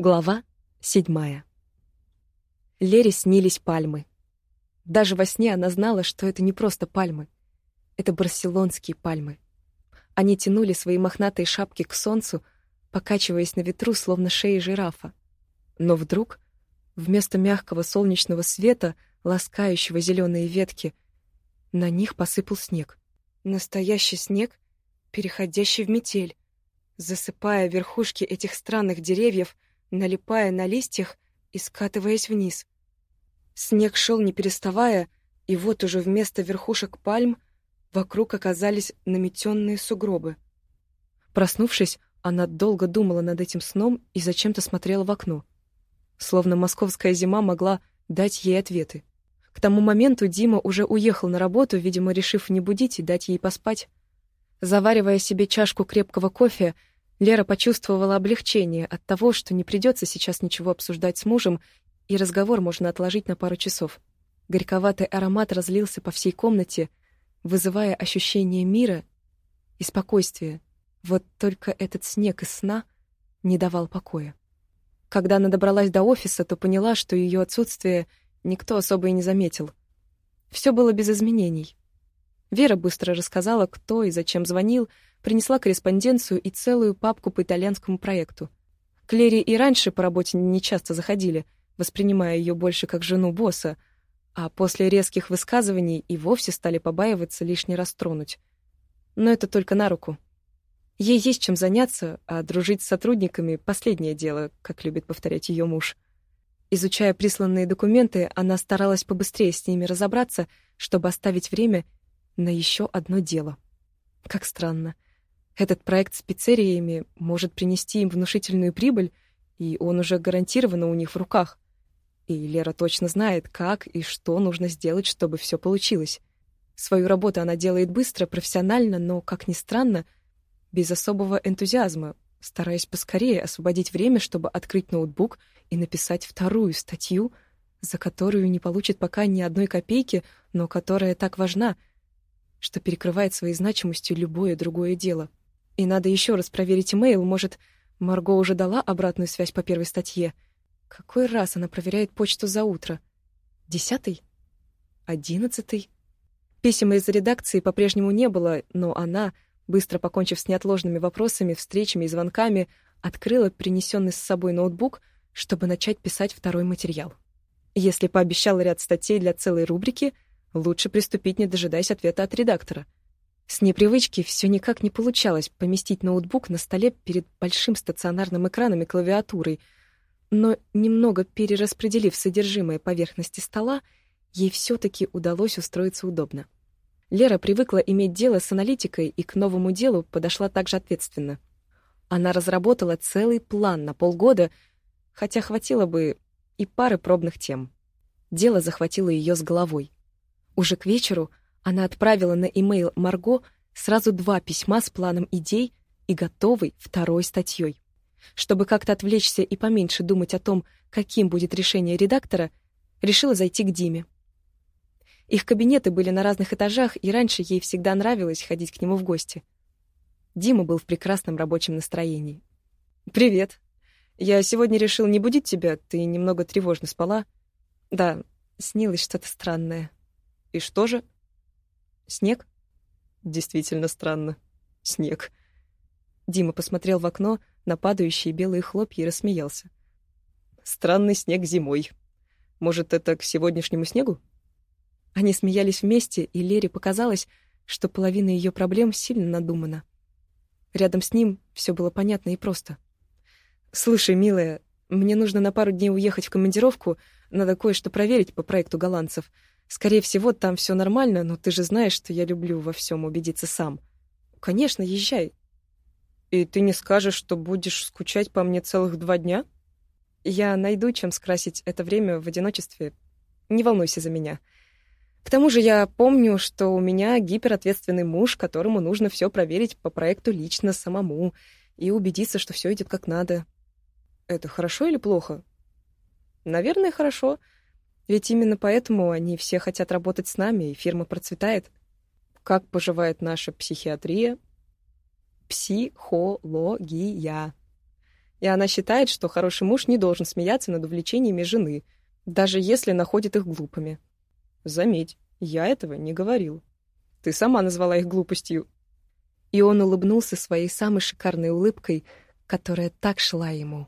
Глава седьмая. Лере снились пальмы. Даже во сне она знала, что это не просто пальмы. Это барселонские пальмы. Они тянули свои мохнатые шапки к солнцу, покачиваясь на ветру, словно шеи жирафа. Но вдруг, вместо мягкого солнечного света, ласкающего зеленые ветки, на них посыпал снег. Настоящий снег, переходящий в метель, засыпая верхушки этих странных деревьев — налипая на листьях и скатываясь вниз. Снег шел не переставая, и вот уже вместо верхушек пальм вокруг оказались наметенные сугробы. Проснувшись, она долго думала над этим сном и зачем-то смотрела в окно. Словно московская зима могла дать ей ответы. К тому моменту Дима уже уехал на работу, видимо, решив не будить и дать ей поспать. Заваривая себе чашку крепкого кофе, Лера почувствовала облегчение от того, что не придется сейчас ничего обсуждать с мужем, и разговор можно отложить на пару часов. Горьковатый аромат разлился по всей комнате, вызывая ощущение мира и спокойствия. Вот только этот снег из сна не давал покоя. Когда она добралась до офиса, то поняла, что ее отсутствие никто особо и не заметил. Все было без изменений. Вера быстро рассказала, кто и зачем звонил, принесла корреспонденцию и целую папку по итальянскому проекту. Клери и раньше по работе не часто заходили, воспринимая ее больше как жену босса, а после резких высказываний и вовсе стали побаиваться лишний раз тронуть. Но это только на руку. Ей есть чем заняться, а дружить с сотрудниками — последнее дело, как любит повторять ее муж. Изучая присланные документы, она старалась побыстрее с ними разобраться, чтобы оставить время на еще одно дело. Как странно. Этот проект с пиццериями может принести им внушительную прибыль, и он уже гарантированно у них в руках. И Лера точно знает, как и что нужно сделать, чтобы все получилось. Свою работу она делает быстро, профессионально, но, как ни странно, без особого энтузиазма, стараясь поскорее освободить время, чтобы открыть ноутбук и написать вторую статью, за которую не получит пока ни одной копейки, но которая так важна, что перекрывает своей значимостью любое другое дело. И надо еще раз проверить имейл, может, Марго уже дала обратную связь по первой статье. Какой раз она проверяет почту за утро? Десятый? Одиннадцатый? Писем из редакции по-прежнему не было, но она, быстро покончив с неотложными вопросами, встречами и звонками, открыла принесенный с собой ноутбук, чтобы начать писать второй материал. Если пообещала ряд статей для целой рубрики, лучше приступить, не дожидаясь ответа от редактора — с непривычки все никак не получалось поместить ноутбук на столе перед большим стационарным экраном и клавиатурой, но немного перераспределив содержимое поверхности стола, ей все-таки удалось устроиться удобно. Лера привыкла иметь дело с аналитикой и к новому делу подошла также ответственно. Она разработала целый план на полгода, хотя хватило бы и пары пробных тем. Дело захватило ее с головой. Уже к вечеру она отправила на имейл Марго сразу два письма с планом идей и готовой второй статьей. Чтобы как-то отвлечься и поменьше думать о том, каким будет решение редактора, решила зайти к Диме. Их кабинеты были на разных этажах, и раньше ей всегда нравилось ходить к нему в гости. Дима был в прекрасном рабочем настроении. «Привет. Я сегодня решил не будить тебя, ты немного тревожно спала. Да, снилось что-то странное. И что же?» Снег? Действительно странно. Снег. Дима посмотрел в окно на падающие белые хлопья и рассмеялся. Странный снег зимой. Может, это к сегодняшнему снегу? Они смеялись вместе, и Лере показалось, что половина ее проблем сильно надумана. Рядом с ним все было понятно и просто. «Слушай, милая, мне нужно на пару дней уехать в командировку, надо кое-что проверить по проекту голландцев. Скорее всего, там все нормально, но ты же знаешь, что я люблю во всем убедиться сам. Конечно, езжай. И ты не скажешь, что будешь скучать по мне целых два дня? Я найду, чем скрасить это время в одиночестве. Не волнуйся за меня. К тому же я помню, что у меня гиперответственный муж, которому нужно все проверить по проекту лично самому и убедиться, что все идет как надо. Это хорошо или плохо? Наверное, хорошо. Хорошо. Ведь именно поэтому они все хотят работать с нами, и фирма процветает. Как поживает наша психиатрия? Психология. И она считает, что хороший муж не должен смеяться над увлечениями жены, даже если находит их глупыми. Заметь, я этого не говорил. Ты сама назвала их глупостью. И он улыбнулся своей самой шикарной улыбкой, которая так шла ему.